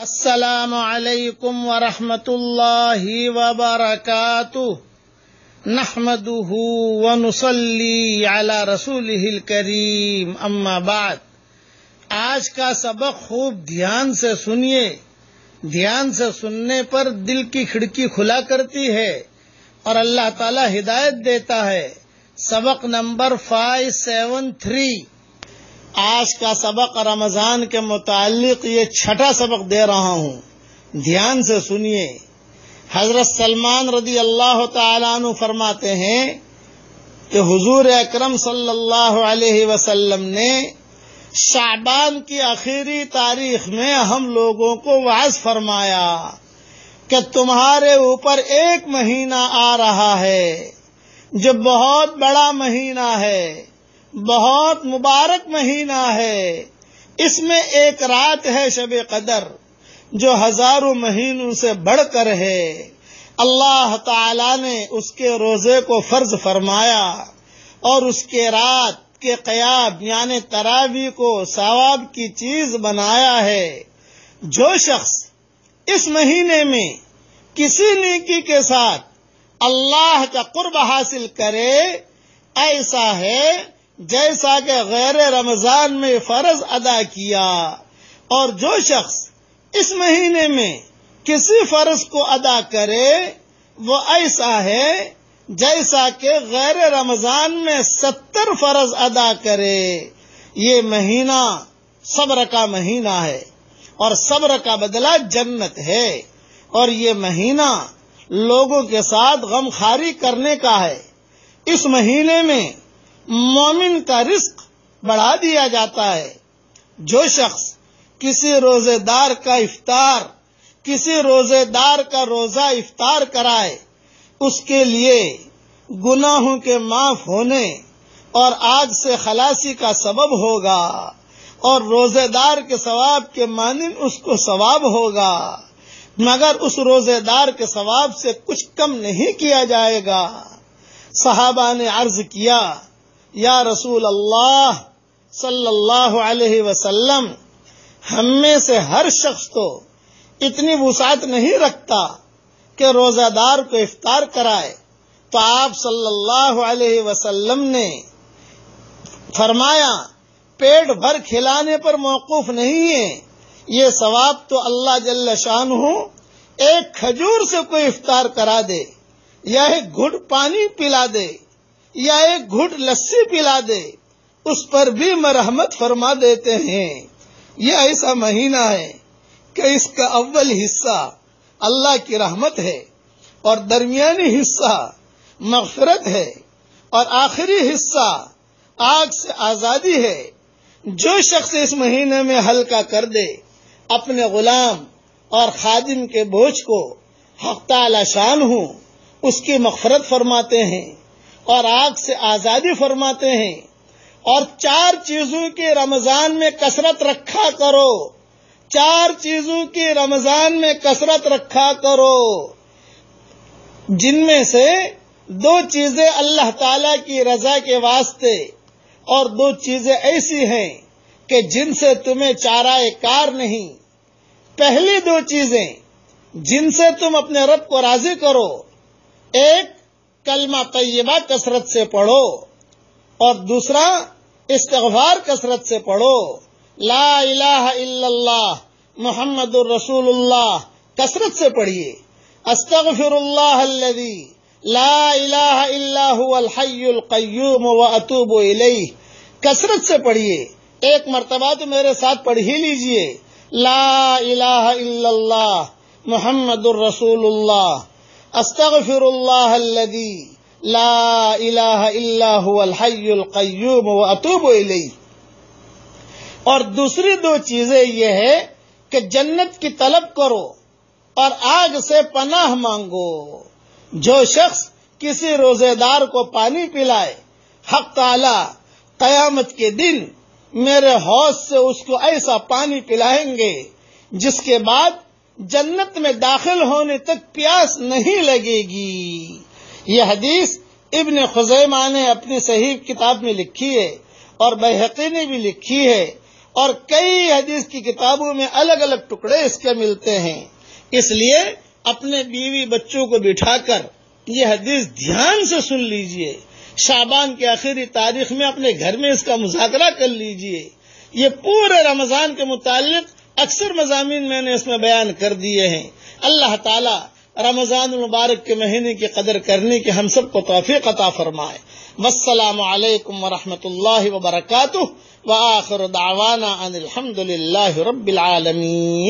السلام علیکم ورحمۃ اللہ وبرکاتہ۔ نحمده ونصلي على رسوله الكريم اما بعد۔ آج کا سبق خوب دھیان سے سنیے۔ دھیان سے سننے پر دل کی کھڑکی کھلا کرتی ہے اور اللہ تعالی ہدایت دیتا ہے۔ سبق نمبر فائیو سیون تھری آج کا سبق رمضان کے متعلق یہ چھٹا سبق دے رہا ہوں۔ دھیان سے سنیے۔ حضرت سلمان رضی اللہ تعالیٰ عنہ فرماتے ہیں کہ حضور اکرم صلی اللہ علیہ وسلم نے شعبان کی آخری تاریخ میں ہم لوگوں کو واض فرمایا کہ تمہارے اوپر ایک مہینہ آ رہا ہے، جو بہت بڑا مہینہ ہے۔ بہت مبارک مہینہ ہے۔ اس میں ایک رات ہے شب قدر جو ہزاروں مہینوں سے بڑھ کر ہے۔ اللہ تعالی نے اس کے روزے کو فرض فرمایا اور اس کے رات کے قیاب یعنی تراوی کو ثواب کی چیز بنایا ہے۔ جو شخص اس مہینے میں کسی نیکی کے ساتھ اللہ کا قرب حاصل کرے، ایسا ہے جیسا کہ غیر رمضان میں فرض ادا کیا اور جو شخص اس مہینے میں کسی فرض کو ادا کرے، وہ ایسا ہے جیسا کہ غیر رمضان میں ستر فرض ادا کرے۔ یہ مہینہ صبر کا مہینہ ہے اور صبر کا بدلہ جنت ہے اور یہ مہینہ لوگوں کے ساتھ غم خاری کرنے کا ہے۔ اس مہینے میں مومن کا رزق بڑھا دیا جاتا ہے۔ جو شخص کسی روزے دار کا افطار، کسی روزے دار کا روزہ افطار کرائے، اس کے لیے گناہوں کے معاف ہونے اور آگ سے خلاصی کا سبب ہوگا اور روزے دار کے ثواب کے مانند اس کو ثواب ہوگا، مگر اس روزے دار کے ثواب سے کچھ کم نہیں کیا جائے گا۔ صحابہ نے عرض کیا یا رسول اللہ صلی اللہ علیہ وسلم، ہم میں سے ہر شخص تو اتنی وسعت نہیں رکھتا کہ روزہ دار کو افطار کرائے۔ تو آپ صلی اللہ علیہ وسلم نے فرمایا، پیٹ بھر کھلانے پر موقف نہیں ہے۔ یہ ثواب تو اللہ جل شان ہوں ایک کھجور سے کوئی افطار کرا دے، یا ایک گھٹ پانی پلا دے۔ یا ایک گھٹ لسی پلا دے، اس پر بھی مرحمت فرما دیتے ہیں۔ یہ ایسا مہینہ ہے کہ اس کا اول حصہ اللہ کی رحمت ہے اور درمیانی حصہ مغفرت ہے اور آخری حصہ آگ سے آزادی ہے۔ جو شخص اس مہینے میں ہلکا کر دے، اپنے غلام اور خادم کے بوجھ کو حق تعالی شان ہوں، اس کی مغفرت فرماتے ہیں۔ اور آگ سے آزادی فرماتے ہیں اور چار چیزوں کی رمضان میں کثرت رکھا کرو۔ چار چیزوں کی رمضان میں کثرت رکھا کرو۔ جن میں سے دو چیزیں اللہ تعالی کی رضا کے واسطے اور دو چیزیں ایسی ہیں کہ جن سے تمہیں چارہ کار نہیں۔ پہلی دو چیزیں، جن سے تم اپنے رب کو راضی کرو۔ ایک کلمہ طیبہ کثرت سے پڑھو اور دوسرا استغفار کثرت سے پڑھو۔ لا الہ الا اللہ، محمد الرسول اللہ، کثرت سے پڑھیے۔ استغفر اللہ الذي لا الہ الا هو الحی القیوم واتوب الیہ۔ کثرت سے پڑھیے۔ ایک مرتبہ تو میرے ساتھ پڑھ ہی لیجیے لا الہ الا اللہ، محمد الرسول اللہ استغفر اللہ الذي لا الہ الا هو الحی القیوم واتوب الیہ اور دوسری دو چیزیں یہ ہے کہ جنت کی طلب کرو اور آگ سے پناہ مانگو۔ جو شخص کسی روزے دار کو پانی پلائے، حق تعالی، قیامت کے دن میرے حوض سے اس کو ایسا پانی پلائیں گے، جس کے بعد جنت میں داخل ہونے تک پیاس نہیں لگے گی۔ یہ حدیث ابن خزیمہ نے اپنی صحیح کتاب میں لکھی ہے اور بحقی نے بھی لکھی ہے اور کئی حدیث کی کتابوں میں الگ الگ ٹکڑے اس کے ملتے ہیں۔ اس لیے اپنے بیوی بچوں کو بٹھا کر یہ حدیث دھیان سے سن لیجیے۔ شابان کے آخری تاریخ میں اپنے گھر میں اس کا مذاکرہ کر لیجیے۔ یہ پورے رمضان کے متعلق اکثر مضامین میں نے اس میں بیان کر دیے ہیں۔ اللہ تعالی رمضان المبارک کے مہینے کی قدر کرنے کی ہم سب کو توفیق عطا فرمائے۔ والسلام علیکم ورحمۃ اللہ وبرکاتہ۔ وآخر دعوانا ان الحمد للہ رب العالمین۔